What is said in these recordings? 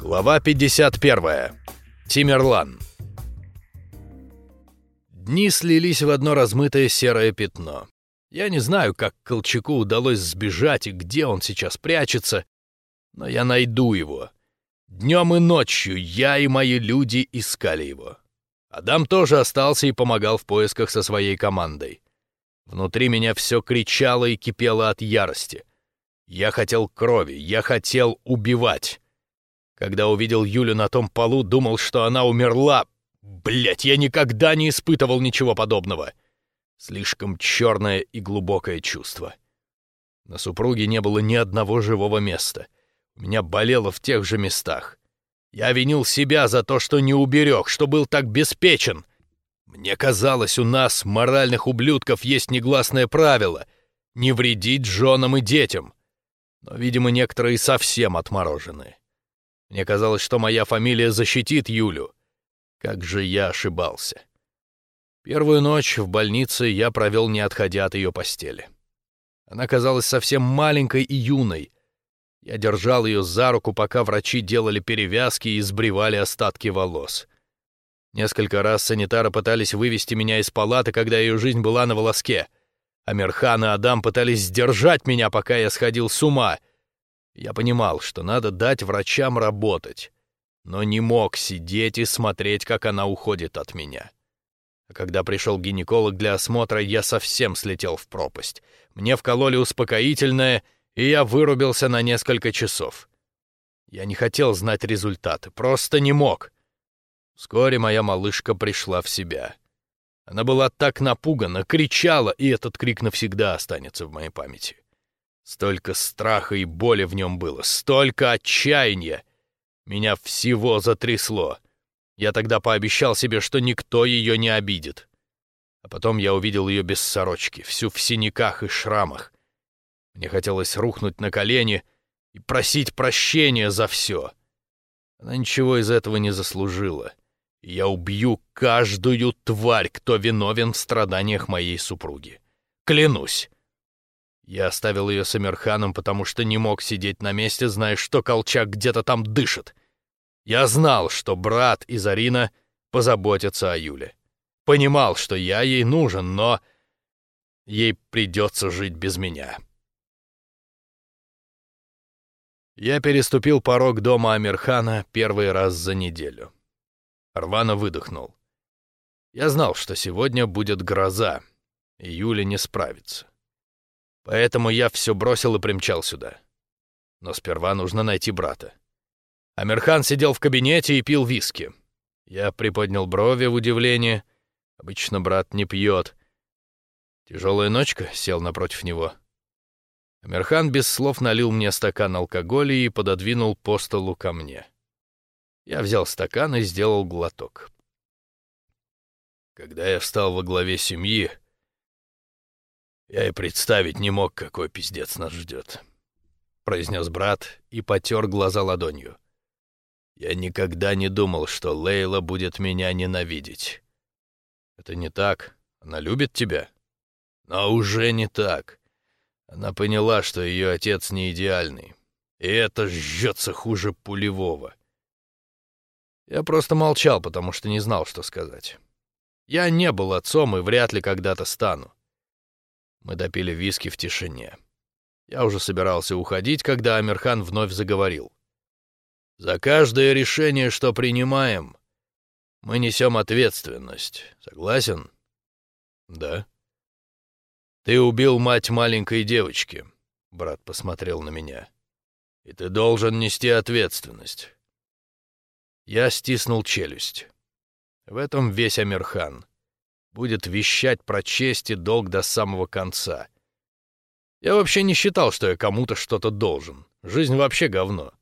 Глава 51. Тимерлан. Дни слились в одно размытое серое пятно. Я не знаю, как Колчаку удалось сбежать и где он сейчас прячется, но я найду его. Днем и ночью я и мои люди искали его. Адам тоже остался и помогал в поисках со своей командой. Внутри меня все кричало и кипело от ярости. Я хотел крови, я хотел убивать. Когда увидел Юлю на том полу, думал, что она умерла. Блять, я никогда не испытывал ничего подобного. Слишком черное и глубокое чувство. На супруге не было ни одного живого места. У меня болело в тех же местах. Я винил себя за то, что не уберег, что был так беспечен. Мне казалось, у нас, моральных ублюдков, есть негласное правило — не вредить женам и детям. Но, видимо, некоторые совсем отмороженные. Мне казалось, что моя фамилия защитит Юлю. Как же я ошибался. Первую ночь в больнице я провел, не отходя от ее постели. Она казалась совсем маленькой и юной. Я держал ее за руку, пока врачи делали перевязки и сбривали остатки волос. Несколько раз санитары пытались вывести меня из палаты, когда ее жизнь была на волоске. Амирхан и Адам пытались сдержать меня, пока я сходил с ума — я понимал, что надо дать врачам работать, но не мог сидеть и смотреть, как она уходит от меня. А когда пришел гинеколог для осмотра, я совсем слетел в пропасть. Мне вкололи успокоительное, и я вырубился на несколько часов. Я не хотел знать результаты, просто не мог. Вскоре моя малышка пришла в себя. Она была так напугана, кричала, и этот крик навсегда останется в моей памяти. Столько страха и боли в нем было, столько отчаяния. Меня всего затрясло. Я тогда пообещал себе, что никто ее не обидит. А потом я увидел ее без сорочки, всю в синяках и шрамах. Мне хотелось рухнуть на колени и просить прощения за все. Она ничего из этого не заслужила. Я убью каждую тварь, кто виновен в страданиях моей супруги. Клянусь. Я оставил ее с Эмирханом, потому что не мог сидеть на месте, зная, что Колчак где-то там дышит. Я знал, что брат и Зарина позаботятся о Юле. Понимал, что я ей нужен, но ей придется жить без меня. Я переступил порог дома Амирхана первый раз за неделю. Рвано выдохнул. Я знал, что сегодня будет гроза, и Юля не справится. Поэтому я все бросил и примчал сюда. Но сперва нужно найти брата. Амирхан сидел в кабинете и пил виски. Я приподнял брови в удивлении. Обычно брат не пьет. Тяжелая ночка сел напротив него. Амирхан без слов налил мне стакан алкоголя и пододвинул по столу ко мне. Я взял стакан и сделал глоток. Когда я встал во главе семьи, я и представить не мог, какой пиздец нас ждет», — произнес брат и потер глаза ладонью. «Я никогда не думал, что Лейла будет меня ненавидеть. Это не так. Она любит тебя. Но уже не так. Она поняла, что ее отец не идеальный. И это жжется хуже пулевого. Я просто молчал, потому что не знал, что сказать. Я не был отцом и вряд ли когда-то стану. Мы допили виски в тишине. Я уже собирался уходить, когда Амирхан вновь заговорил. «За каждое решение, что принимаем, мы несем ответственность. Согласен?» «Да». «Ты убил мать маленькой девочки», — брат посмотрел на меня. «И ты должен нести ответственность». Я стиснул челюсть. В этом весь Амирхан будет вещать про честь и долг до самого конца. Я вообще не считал, что я кому-то что-то должен. Жизнь вообще говно.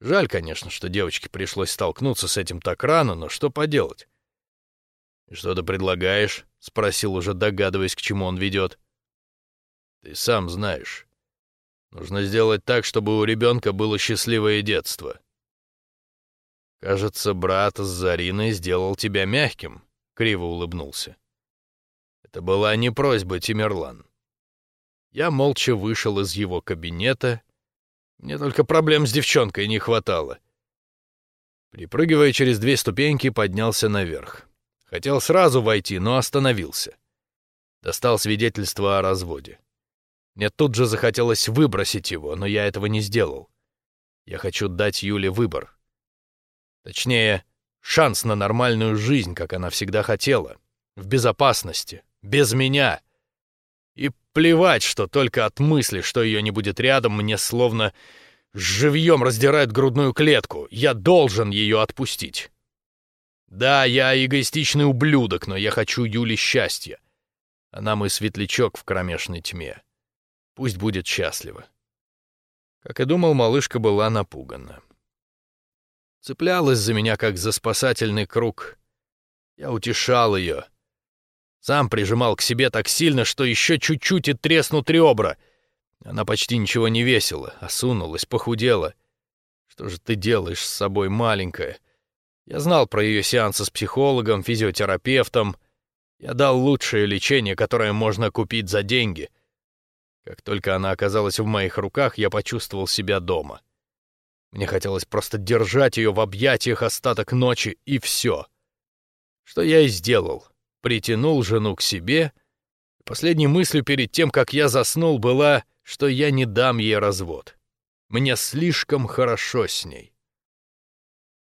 Жаль, конечно, что девочке пришлось столкнуться с этим так рано, но что поделать? «Что ты предлагаешь?» — спросил, уже догадываясь, к чему он ведет. «Ты сам знаешь. Нужно сделать так, чтобы у ребенка было счастливое детство». «Кажется, брат с Зариной сделал тебя мягким», — криво улыбнулся. Это была не просьба, Тимерлан. Я молча вышел из его кабинета. Мне только проблем с девчонкой не хватало. Припрыгивая через две ступеньки, поднялся наверх. Хотел сразу войти, но остановился. Достал свидетельство о разводе. Мне тут же захотелось выбросить его, но я этого не сделал. Я хочу дать Юле выбор. Точнее, шанс на нормальную жизнь, как она всегда хотела. В безопасности, без меня. И плевать, что только от мысли, что ее не будет рядом, мне словно живьем раздирает грудную клетку. Я должен ее отпустить. Да, я эгоистичный ублюдок, но я хочу Юле счастья. Она мой светлячок в кромешной тьме. Пусть будет счастлива. Как и думал, малышка была напугана. Цеплялась за меня, как за спасательный круг. Я утешал ее. Сам прижимал к себе так сильно, что еще чуть-чуть и треснут ребра. Она почти ничего не весила, осунулась, похудела. Что же ты делаешь с собой, маленькая? Я знал про ее сеансы с психологом, физиотерапевтом. Я дал лучшее лечение, которое можно купить за деньги. Как только она оказалась в моих руках, я почувствовал себя дома. Мне хотелось просто держать ее в объятиях остаток ночи, и все. Что я и сделал. Притянул жену к себе. Последней мыслью перед тем, как я заснул, была, что я не дам ей развод. Мне слишком хорошо с ней.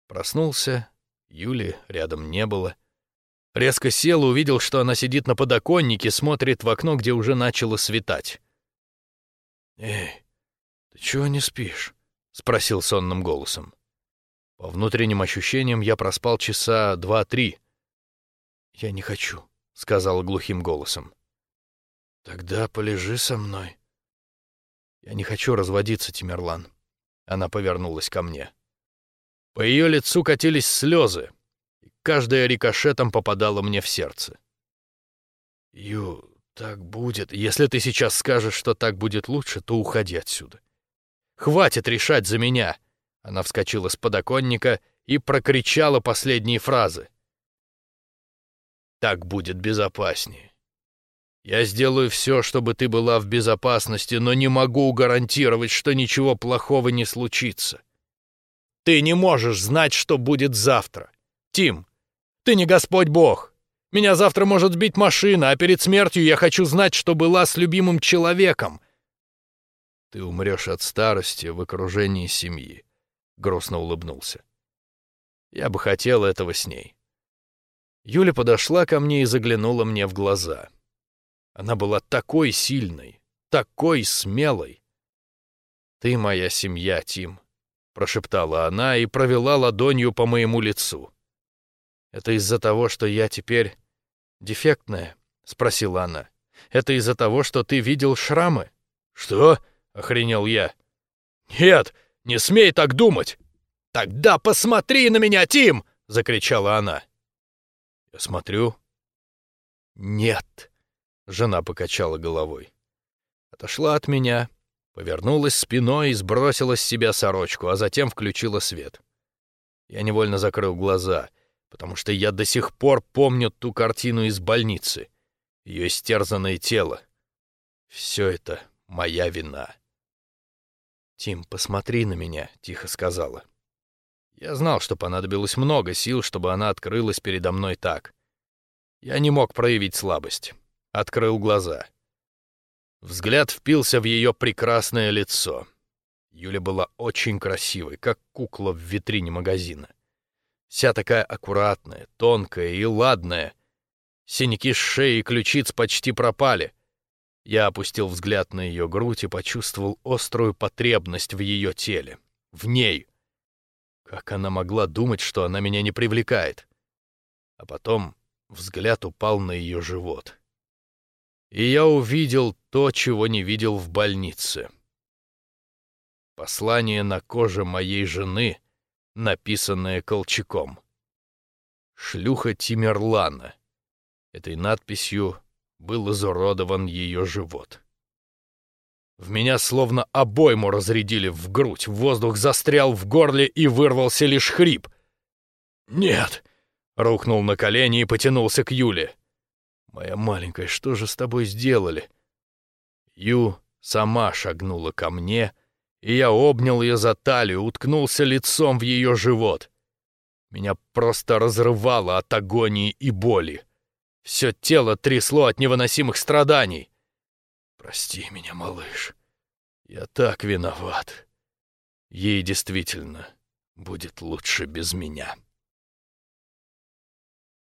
Проснулся, Юли рядом не было. Резко сел и увидел, что она сидит на подоконнике, смотрит в окно, где уже начало светать. «Эй, ты чего не спишь?» — спросил сонным голосом. По внутренним ощущениям я проспал часа два-три. «Я не хочу», — сказала глухим голосом. «Тогда полежи со мной». «Я не хочу разводиться, Тимерлан». Она повернулась ко мне. По ее лицу катились слезы, и каждая рикошетом попадала мне в сердце. «Ю, так будет. Если ты сейчас скажешь, что так будет лучше, то уходи отсюда. Хватит решать за меня!» Она вскочила с подоконника и прокричала последние фразы. «Так будет безопаснее. Я сделаю все, чтобы ты была в безопасности, но не могу гарантировать, что ничего плохого не случится. Ты не можешь знать, что будет завтра. Тим, ты не Господь Бог. Меня завтра может сбить машина, а перед смертью я хочу знать, что была с любимым человеком. Ты умрешь от старости в окружении семьи. Грустно улыбнулся. Я бы хотел этого с ней. Юля подошла ко мне и заглянула мне в глаза. Она была такой сильной, такой смелой. Ты моя семья, Тим. — прошептала она и провела ладонью по моему лицу. «Это из-за того, что я теперь дефектная?» — спросила она. «Это из-за того, что ты видел шрамы?» «Что?» — охренел я. «Нет, не смей так думать!» «Тогда посмотри на меня, Тим!» — закричала она. «Я смотрю». «Нет», — жена покачала головой. Отошла от меня, Повернулась спиной и сбросила с себя сорочку, а затем включила свет. Я невольно закрыл глаза, потому что я до сих пор помню ту картину из больницы. Ее истерзанное тело. Все это моя вина. «Тим, посмотри на меня», — тихо сказала. Я знал, что понадобилось много сил, чтобы она открылась передо мной так. Я не мог проявить слабость. Открыл глаза. Взгляд впился в ее прекрасное лицо. Юля была очень красивой, как кукла в витрине магазина. Вся такая аккуратная, тонкая и ладная. Синяки с шеи и ключиц почти пропали. Я опустил взгляд на ее грудь и почувствовал острую потребность в ее теле. В ней. Как она могла думать, что она меня не привлекает? А потом взгляд упал на ее живот и я увидел то, чего не видел в больнице. Послание на коже моей жены, написанное Колчаком. «Шлюха Тимерлана». Этой надписью был изуродован ее живот. В меня словно обойму разрядили в грудь, воздух застрял в горле и вырвался лишь хрип. «Нет!» — рухнул на колени и потянулся к Юле. «Моя маленькая, что же с тобой сделали?» Ю сама шагнула ко мне, и я обнял ее за талию, уткнулся лицом в ее живот. Меня просто разрывало от агонии и боли. Все тело трясло от невыносимых страданий. Прости меня, малыш. Я так виноват. Ей действительно будет лучше без меня.